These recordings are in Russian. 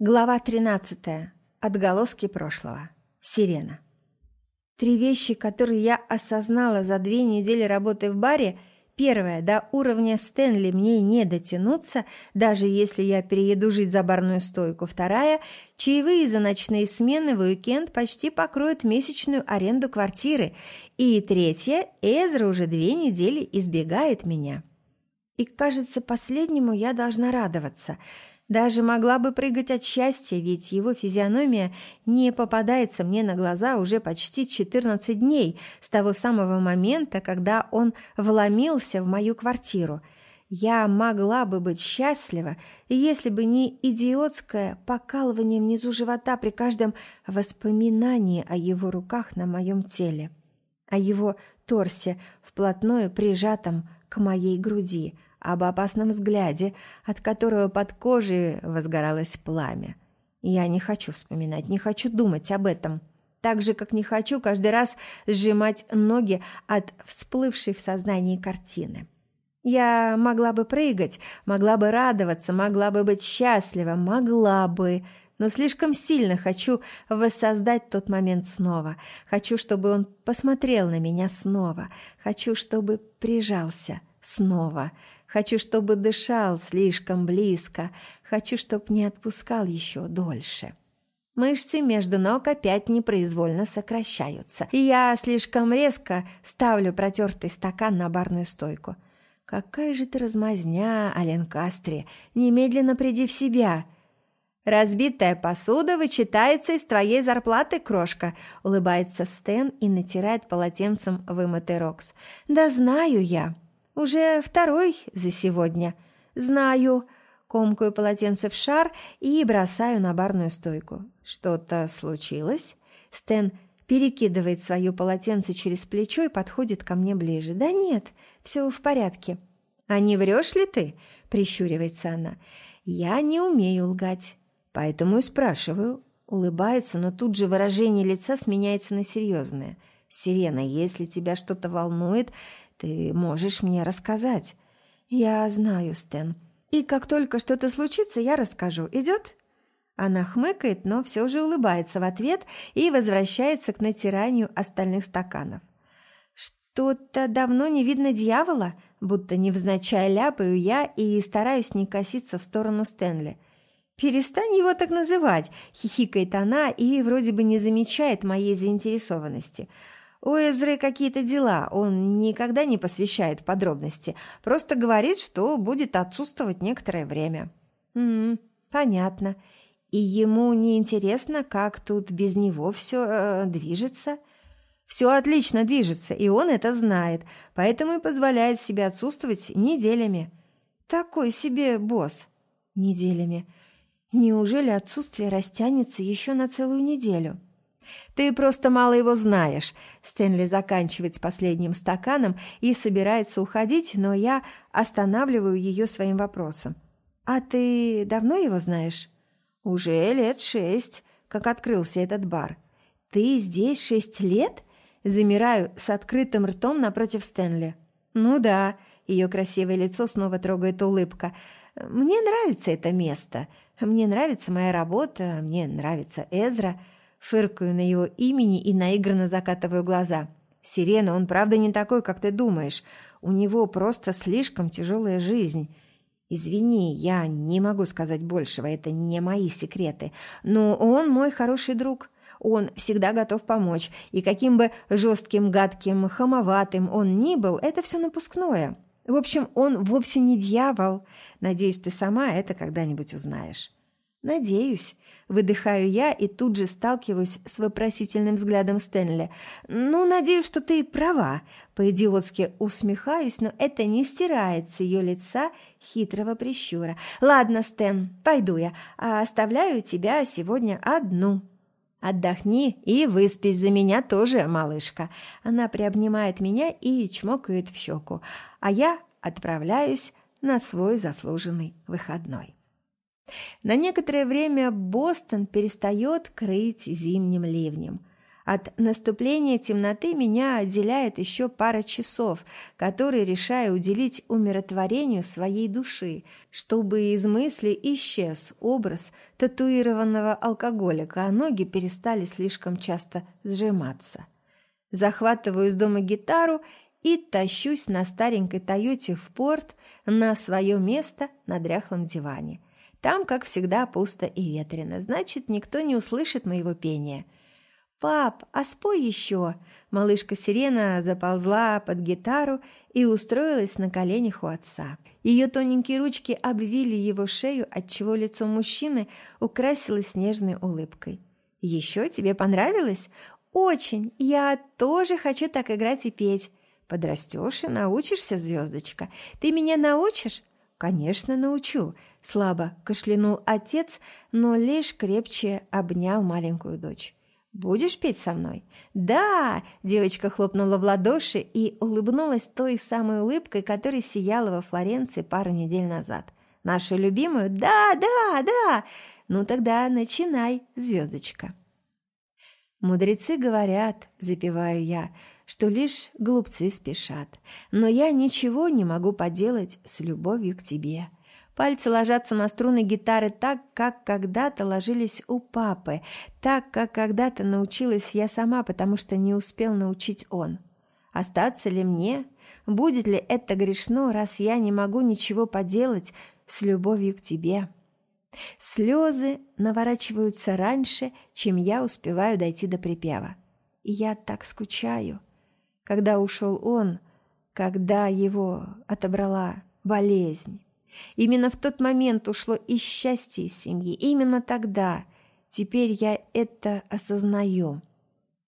Глава 13. Отголоски прошлого. Сирена. Три вещи, которые я осознала за две недели работы в баре. Первое. До уровня Стэнли мне не дотянуться, даже если я перееду жить за барную стойку. Вторая. Чаевые за ночные смены в уикенд почти покроют месячную аренду квартиры. И третье. Эзра уже две недели избегает меня. И, кажется, последнему я должна радоваться – даже могла бы прыгать от счастья, ведь его физиономия не попадается мне на глаза уже почти 14 дней с того самого момента, когда он вломился в мою квартиру. Я могла бы быть счастлива, если бы не идиотское покалывание внизу живота при каждом воспоминании о его руках на моем теле, о его торсе, вплотную прижатом к моей груди – об опасном взгляде, от которого под кожей возгоралось пламя. Я не хочу вспоминать, не хочу думать об этом. Так же, как не хочу каждый раз сжимать ноги от всплывшей в сознании картины. Я могла бы прыгать, могла бы радоваться, могла бы быть счастлива, могла бы, но слишком сильно хочу воссоздать тот момент снова. Хочу, чтобы он посмотрел на меня снова. Хочу, чтобы прижался снова. Хочу, чтобы дышал слишком близко. Хочу, чтобы не отпускал еще дольше. Мышцы между ног опять непроизвольно сокращаются, и я слишком резко ставлю протертый стакан на барную стойку. «Какая же ты размазня, Ален Кастри! Немедленно приди в себя!» «Разбитая посуда вычитается из твоей зарплаты, крошка», — улыбается Стэн и натирает полотенцем вымытый рокс. «Да знаю я!» Уже второй за сегодня. Знаю. Комкаю полотенце в шар и бросаю на барную стойку. Что-то случилось? Стэн перекидывает свое полотенце через плечо и подходит ко мне ближе. Да нет, все в порядке. А не врешь ли ты? Прищуривается она. Я не умею лгать, поэтому и спрашиваю. Улыбается, но тут же выражение лица сменяется на серьезное. «Сирена, если тебя что-то волнует, ты можешь мне рассказать. Я знаю, Стэн. И как только что-то случится, я расскажу. Идет? Она хмыкает, но все же улыбается в ответ и возвращается к натиранию остальных стаканов. Что-то давно не видно дьявола, будто невзначай ляпаю я и стараюсь не коситься в сторону Стэнли. «Перестань его так называть!» – хихикает она и вроде бы не замечает моей заинтересованности – у Эзры какие-то дела, он никогда не посвящает подробности, просто говорит, что будет отсутствовать некоторое время. М понятно. И ему не интересно, как тут без него все э, движется? Все отлично движется, и он это знает, поэтому и позволяет себе отсутствовать неделями. Такой себе босс. Неделями. Неужели отсутствие растянется еще на целую неделю? «Ты просто мало его знаешь». Стэнли заканчивает с последним стаканом и собирается уходить, но я останавливаю ее своим вопросом. «А ты давно его знаешь?» «Уже лет шесть, как открылся этот бар». «Ты здесь шесть лет?» Замираю с открытым ртом напротив Стэнли. «Ну да», ее красивое лицо снова трогает улыбка. «Мне нравится это место. Мне нравится моя работа, мне нравится Эзра». Фыркаю на его имени и наигранно закатываю глаза. «Сирена, он правда не такой, как ты думаешь. У него просто слишком тяжелая жизнь». «Извини, я не могу сказать большего, это не мои секреты. Но он мой хороший друг. Он всегда готов помочь. И каким бы жестким, гадким, хамоватым он ни был, это все напускное. В общем, он вовсе не дьявол. Надеюсь, ты сама это когда-нибудь узнаешь». «Надеюсь», – выдыхаю я и тут же сталкиваюсь с вопросительным взглядом Стэнли. «Ну, надеюсь, что ты права», – по-идиотски усмехаюсь, но это не стирает с ее лица хитрого прищура. «Ладно, Стэн, пойду я, а оставляю тебя сегодня одну». «Отдохни и выспись за меня тоже, малышка». Она приобнимает меня и чмокает в щеку, а я отправляюсь на свой заслуженный выходной. На некоторое время Бостон перестает крыть зимним ливнем. От наступления темноты меня отделяет еще пара часов, которые решаю уделить умиротворению своей души, чтобы из мысли исчез образ татуированного алкоголика, а ноги перестали слишком часто сжиматься. Захватываю из дома гитару и тащусь на старенькой «Тойоте» в порт на свое место на дряхлом диване. Там, как всегда, пусто и ветрено, значит, никто не услышит моего пения – «Пап, а спой еще!» Малышка Сирена заползла под гитару и устроилась на коленях у отца. Ее тоненькие ручки обвили его шею, отчего лицо мужчины украсилось нежной улыбкой. «Еще тебе понравилось?» «Очень! Я тоже хочу так играть и петь!» «Подрастешь и научишься, звездочка. Ты меня научишь?» «Конечно, научу!» – слабо кашлянул отец, но лишь крепче обнял маленькую дочь. «Будешь петь со мной?» «Да!» – девочка хлопнула в ладоши и улыбнулась той самой улыбкой, которая сияла во Флоренции пару недель назад. «Нашу любимую?» «Да, да, да!» «Ну тогда начинай, звездочка!» «Мудрецы говорят, — запеваю я, — что лишь глупцы спешат, но я ничего не могу поделать с любовью к тебе». Пальцы ложатся на струны гитары так, как когда-то ложились у папы, так, как когда-то научилась я сама, потому что не успел научить он. Остаться ли мне? Будет ли это грешно, раз я не могу ничего поделать с любовью к тебе? Слезы наворачиваются раньше, чем я успеваю дойти до припева. И я так скучаю. Когда ушел он, когда его отобрала болезнь. Именно в тот момент ушло и счастье из семьи, именно тогда. Теперь я это осознаю.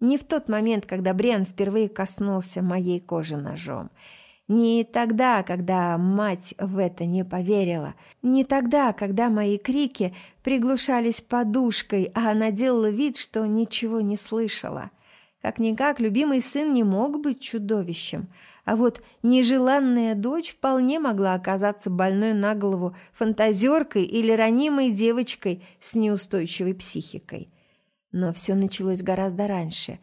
Не в тот момент, когда Бриан впервые коснулся моей кожи ножом. Не тогда, когда мать в это не поверила. Не тогда, когда мои крики приглушались подушкой, а она делала вид, что ничего не слышала. Как-никак, любимый сын не мог быть чудовищем – а вот нежеланная дочь вполне могла оказаться больной на голову фантазеркой или ранимой девочкой с неустойчивой психикой. Но все началось гораздо раньше.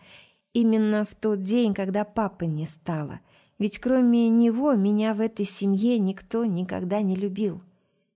Именно в тот день, когда папы не стало. Ведь кроме него меня в этой семье никто никогда не любил.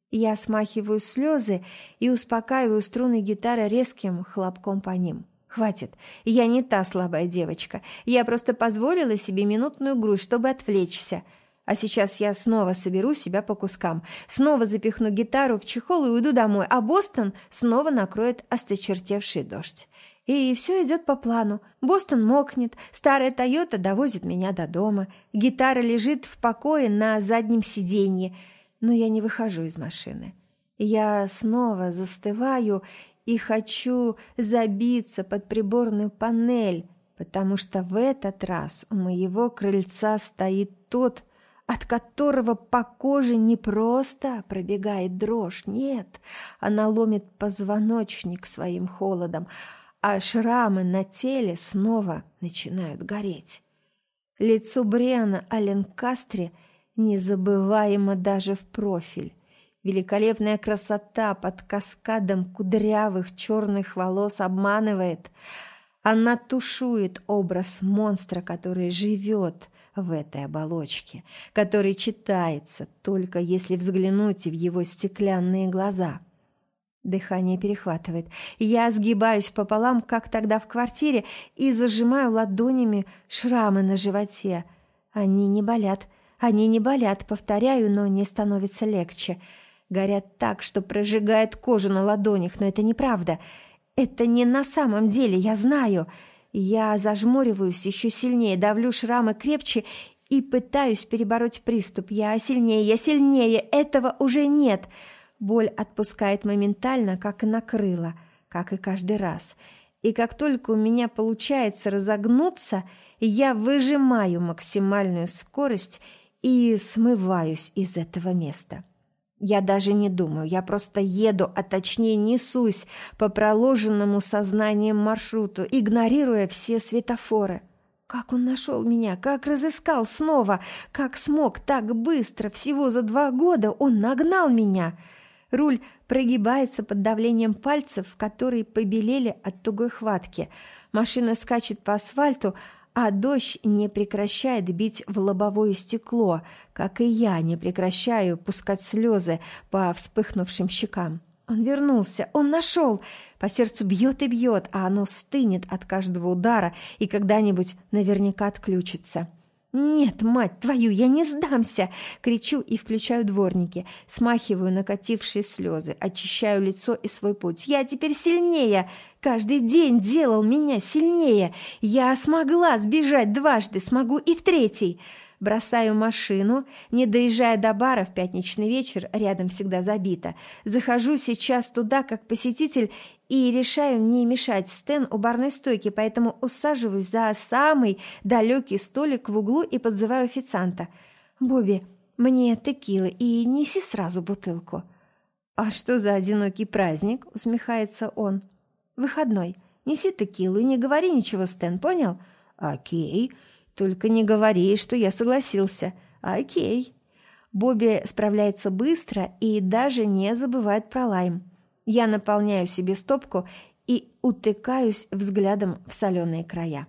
Я смахиваю слезы и успокаиваю струны гитары резким хлопком по ним. Хватит, я не та слабая девочка. Я просто позволила себе минутную грусть, чтобы отвлечься. А сейчас я снова соберу себя по кускам. Снова запихну гитару в чехол и уйду домой, а Бостон снова накроет осточертевший дождь. И все идет по плану. Бостон мокнет, старая Тойота довозит меня до дома, гитара лежит в покое на заднем сиденье, но я не выхожу из машины. Я снова застываю и хочу забиться под приборную панель, потому что в этот раз у моего крыльца стоит тот, от которого по коже не просто пробегает дрожь, нет, она ломит позвоночник своим холодом, а шрамы на теле снова начинают гореть. Лицо Бриана Аленкастре незабываемо даже в профиль. Великолепная красота под каскадом кудрявых черных волос обманывает. Она тушует образ монстра, который живет в этой оболочке, который читается только если взглянуть в его стеклянные глаза. Дыхание перехватывает. Я сгибаюсь пополам, как тогда в квартире, и зажимаю ладонями шрамы на животе. Они не болят, они не болят, повторяю, но не становится легче горят так, что прожигает кожу на ладонях, но это неправда. Это не на самом деле, я знаю. Я зажмуриваюсь еще сильнее, давлю шрамы крепче и пытаюсь перебороть приступ. Я сильнее, я сильнее, этого уже нет. Боль отпускает моментально, как и накрыла, как и каждый раз. И как только у меня получается разогнуться, я выжимаю максимальную скорость и смываюсь из этого места. Я даже не думаю, я просто еду, а точнее несусь по проложенному сознанием маршруту, игнорируя все светофоры. Как он нашел меня, как разыскал снова, как смог так быстро, всего за два года он нагнал меня. Руль прогибается под давлением пальцев, которые побелели от тугой хватки. Машина скачет по асфальту, а дождь не прекращает бить в лобовое стекло, как и я не прекращаю пускать слезы по вспыхнувшим щекам. Он вернулся, он нашел. По сердцу бьет и бьет, а оно стынет от каждого удара и когда-нибудь наверняка отключится. «Нет, мать твою, я не сдамся!» Кричу и включаю дворники, смахиваю накатившие слезы, очищаю лицо и свой путь. «Я теперь сильнее! Каждый день делал меня сильнее! Я смогла сбежать дважды, смогу и в третий!» Бросаю машину, не доезжая до бара в пятничный вечер, рядом всегда забито. Захожу сейчас туда, как посетитель, и решаю не мешать Стэн у барной стойки, поэтому усаживаюсь за самый далекий столик в углу и подзываю официанта. «Бобби, мне текилы и неси сразу бутылку». «А что за одинокий праздник?» – усмехается он. «Выходной. Неси текилу и не говори ничего, Стэн, понял?» «Окей. Только не говори, что я согласился. Окей. Бобби справляется быстро и даже не забывает про лайм. Я наполняю себе стопку и утыкаюсь взглядом в соленые края.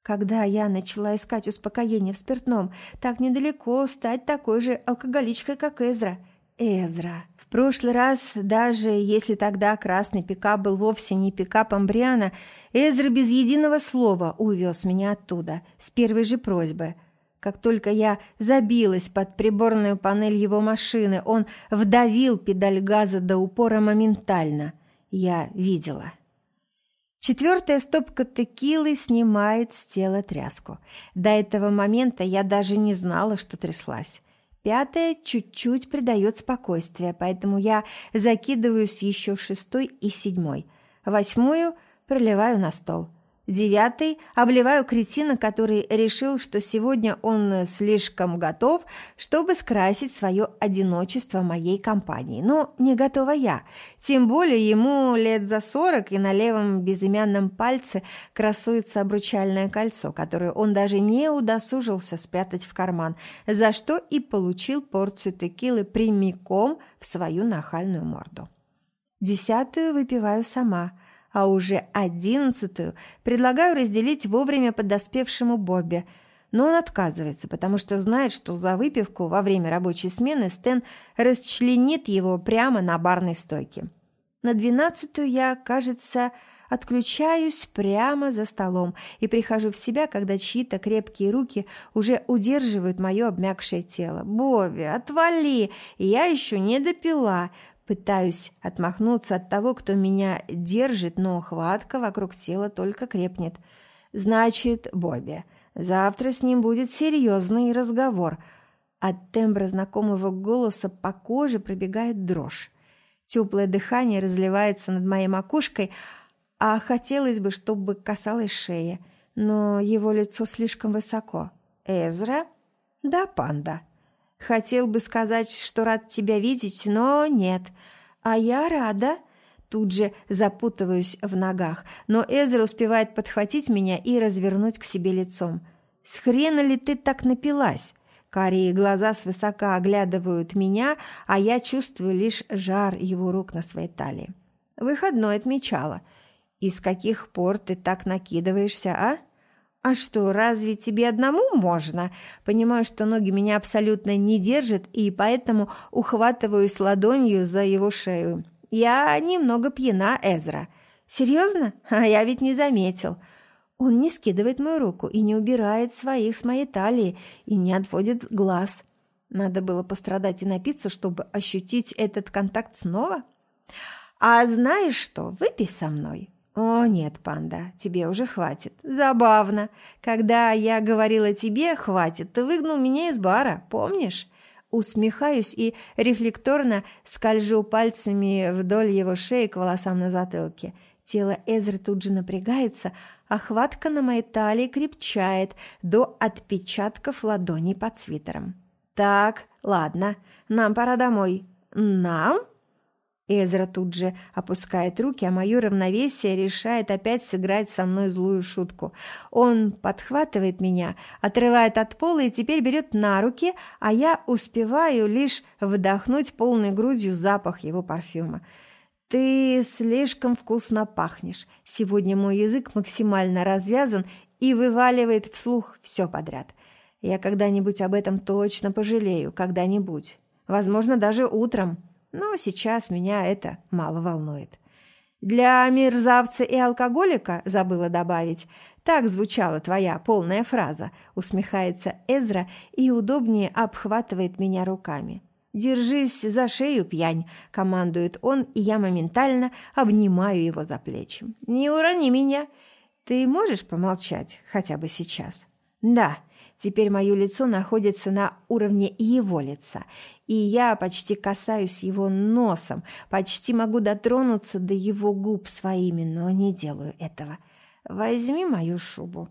Когда я начала искать успокоение в спиртном, так недалеко стать такой же алкоголичкой, как Эзра. Эзра. Прошлый раз, даже если тогда красный пикап был вовсе не пикапом Бриана, Эзра без единого слова увез меня оттуда, с первой же просьбы. Как только я забилась под приборную панель его машины, он вдавил педаль газа до упора моментально. Я видела. Четвертая стопка текилы снимает с тела тряску. До этого момента я даже не знала, что тряслась. Пятая чуть-чуть придает спокойствие, поэтому я закидываюсь еще шестой и седьмой. Восьмую проливаю на стол. Девятый обливаю кретина, который решил, что сегодня он слишком готов, чтобы скрасить свое одиночество моей компании. Но не готова я. Тем более ему лет за сорок, и на левом безымянном пальце красуется обручальное кольцо, которое он даже не удосужился спрятать в карман, за что и получил порцию текилы прямиком в свою нахальную морду. Десятую выпиваю сама – а уже одиннадцатую предлагаю разделить вовремя подоспевшему Бобби, но он отказывается, потому что знает, что за выпивку во время рабочей смены Стэн расчленит его прямо на барной стойке. На двенадцатую я, кажется, отключаюсь прямо за столом и прихожу в себя, когда чьи-то крепкие руки уже удерживают мое обмякшее тело. «Бобби, отвали! Я еще не допила!» Пытаюсь отмахнуться от того, кто меня держит, но хватка вокруг тела только крепнет. Значит, Бобби, завтра с ним будет серьезный разговор. От тембра знакомого голоса по коже пробегает дрожь. Теплое дыхание разливается над моей макушкой, а хотелось бы, чтобы касалось шеи, но его лицо слишком высоко. «Эзра?» «Да, панда». Хотел бы сказать, что рад тебя видеть, но нет. А я рада. Тут же запутываюсь в ногах, но Эзра успевает подхватить меня и развернуть к себе лицом. «С хрена ли ты так напилась?» Карие глаза свысока оглядывают меня, а я чувствую лишь жар его рук на своей талии. Выходной отмечала. «И с каких пор ты так накидываешься, а?» «А что, разве тебе одному можно?» Понимаю, что ноги меня абсолютно не держат, и поэтому ухватываюсь ладонью за его шею. «Я немного пьяна, Эзра». «Серьезно? А я ведь не заметил». Он не скидывает мою руку и не убирает своих с моей талии, и не отводит глаз. Надо было пострадать и напиться, чтобы ощутить этот контакт снова. «А знаешь что, выпей со мной». «О, нет, панда, тебе уже хватит. Забавно. Когда я говорила тебе «хватит», ты выгнал меня из бара, помнишь?» Усмехаюсь и рефлекторно скольжу пальцами вдоль его шеи к волосам на затылке. Тело Эзры тут же напрягается, а хватка на моей талии крепчает до отпечатков ладоней под свитером. «Так, ладно, нам пора домой». «Нам?» Эзра тут же опускает руки, а мое равновесие решает опять сыграть со мной злую шутку. Он подхватывает меня, отрывает от пола и теперь берет на руки, а я успеваю лишь вдохнуть полной грудью запах его парфюма. «Ты слишком вкусно пахнешь. Сегодня мой язык максимально развязан и вываливает вслух все подряд. Я когда-нибудь об этом точно пожалею, когда-нибудь. Возможно, даже утром» но сейчас меня это мало волнует. Для мерзавца и алкоголика, забыла добавить, так звучала твоя полная фраза, усмехается Эзра и удобнее обхватывает меня руками. «Держись за шею, пьянь!» – командует он, и я моментально обнимаю его за плечи. «Не урони меня! Ты можешь помолчать хотя бы сейчас?» «Да!» Теперь мое лицо находится на уровне его лица, и я почти касаюсь его носом, почти могу дотронуться до его губ своими, но не делаю этого. Возьми мою шубу.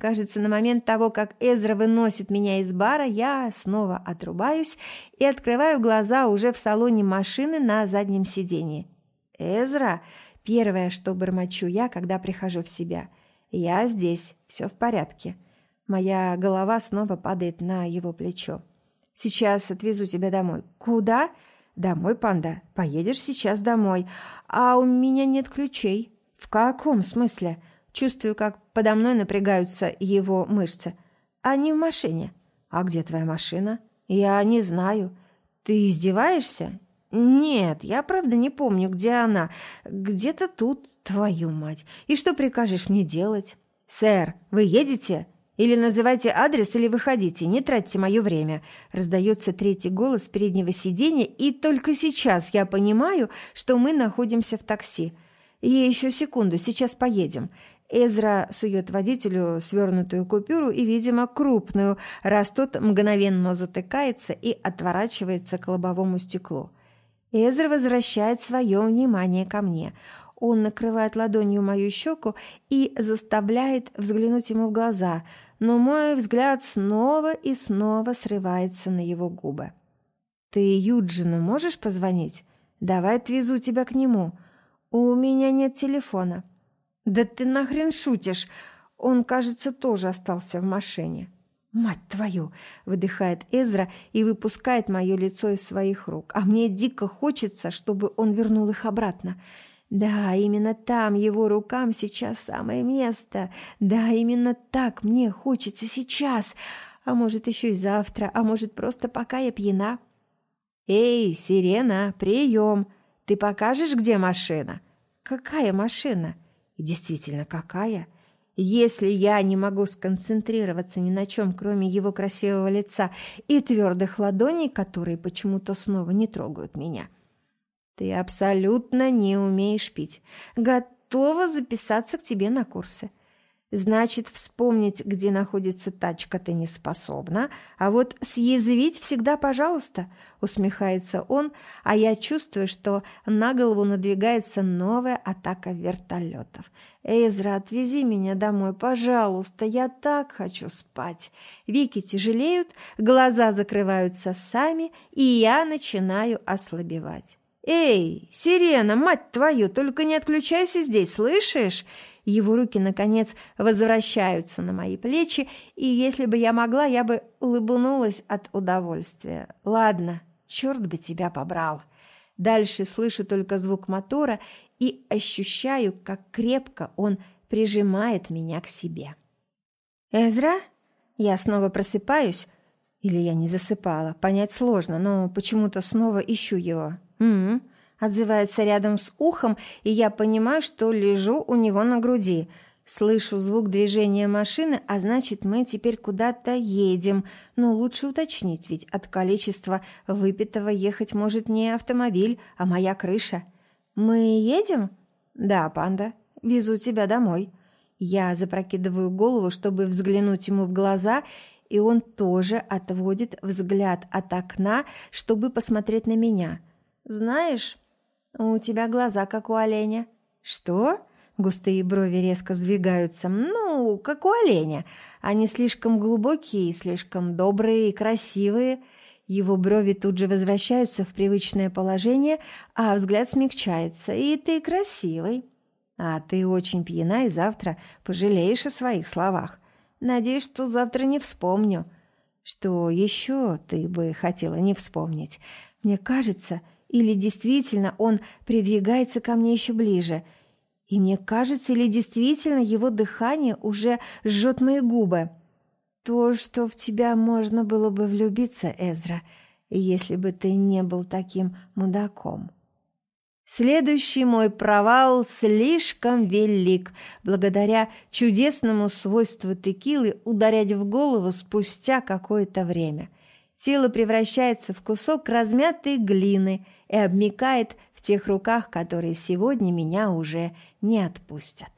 Кажется, на момент того, как Эзра выносит меня из бара, я снова отрубаюсь и открываю глаза уже в салоне машины на заднем сиденье. «Эзра!» – первое, что бормочу я, когда прихожу в себя. «Я здесь, все в порядке». Моя голова снова падает на его плечо. Сейчас отвезу тебя домой. Куда? Домой, панда. Поедешь сейчас домой. А у меня нет ключей. В каком смысле? Чувствую, как подо мной напрягаются его мышцы. Они в машине. А где твоя машина? Я не знаю. Ты издеваешься? Нет, я правда не помню, где она. Где-то тут, твою мать. И что прикажешь мне делать? Сэр, вы едете? Или называйте адрес, или выходите, не тратьте мое время. Раздается третий голос переднего сиденья, и только сейчас я понимаю, что мы находимся в такси. И еще секунду, сейчас поедем. Эзра сует водителю свернутую купюру и, видимо, крупную, раз тот мгновенно затыкается и отворачивается к лобовому стеклу. Эзра возвращает свое внимание ко мне. Он накрывает ладонью мою щеку и заставляет взглянуть ему в глаза – но мой взгляд снова и снова срывается на его губы. «Ты Юджину можешь позвонить? Давай отвезу тебя к нему. У меня нет телефона». «Да ты нахрен шутишь? Он, кажется, тоже остался в машине». «Мать твою!» – выдыхает Эзра и выпускает мое лицо из своих рук. А мне дико хочется, чтобы он вернул их обратно. Да, именно там его рукам сейчас самое место. Да, именно так мне хочется сейчас. А может, еще и завтра, а может, просто пока я пьяна. «Эй, сирена, прием! Ты покажешь, где машина?» «Какая машина?» «Действительно, какая?» Если я не могу сконцентрироваться ни на чем, кроме его красивого лица и твердых ладоней, которые почему-то снова не трогают меня, ты абсолютно не умеешь пить. Готова записаться к тебе на курсы. Значит, вспомнить, где находится тачка, ты не способна, а вот съязвить всегда пожалуйста, усмехается он, а я чувствую, что на голову надвигается новая атака вертолетов. Эзра, отвези меня домой, пожалуйста, я так хочу спать. Вики тяжелеют, глаза закрываются сами, и я начинаю ослабевать. «Эй, сирена, мать твою, только не отключайся здесь, слышишь?» Его руки, наконец, возвращаются на мои плечи, и если бы я могла, я бы улыбнулась от удовольствия. «Ладно, черт бы тебя побрал!» Дальше слышу только звук мотора и ощущаю, как крепко он прижимает меня к себе. «Эзра?» Я снова просыпаюсь, или я не засыпала, понять сложно, но почему-то снова ищу его. «М-м-м», отзывается рядом с ухом, и я понимаю, что лежу у него на груди. Слышу звук движения машины, а значит, мы теперь куда-то едем. Но лучше уточнить, ведь от количества выпитого ехать может не автомобиль, а моя крыша. «Мы едем?» «Да, панда. Везу тебя домой». Я запрокидываю голову, чтобы взглянуть ему в глаза, и он тоже отводит взгляд от окна, чтобы посмотреть на меня – «Знаешь, у тебя глаза, как у оленя». «Что?» Густые брови резко сдвигаются. «Ну, как у оленя. Они слишком глубокие, слишком добрые и красивые. Его брови тут же возвращаются в привычное положение, а взгляд смягчается. «И ты красивый. А ты очень пьяна и завтра пожалеешь о своих словах. Надеюсь, что завтра не вспомню. Что еще ты бы хотела не вспомнить? Мне кажется, или действительно он придвигается ко мне еще ближе. И мне кажется, или действительно его дыхание уже жжет мои губы. То, что в тебя можно было бы влюбиться, Эзра, если бы ты не был таким мудаком. Следующий мой провал слишком велик, благодаря чудесному свойству текилы ударять в голову спустя какое-то время. Тело превращается в кусок размятой глины и обмикает в тех руках, которые сегодня меня уже не отпустят.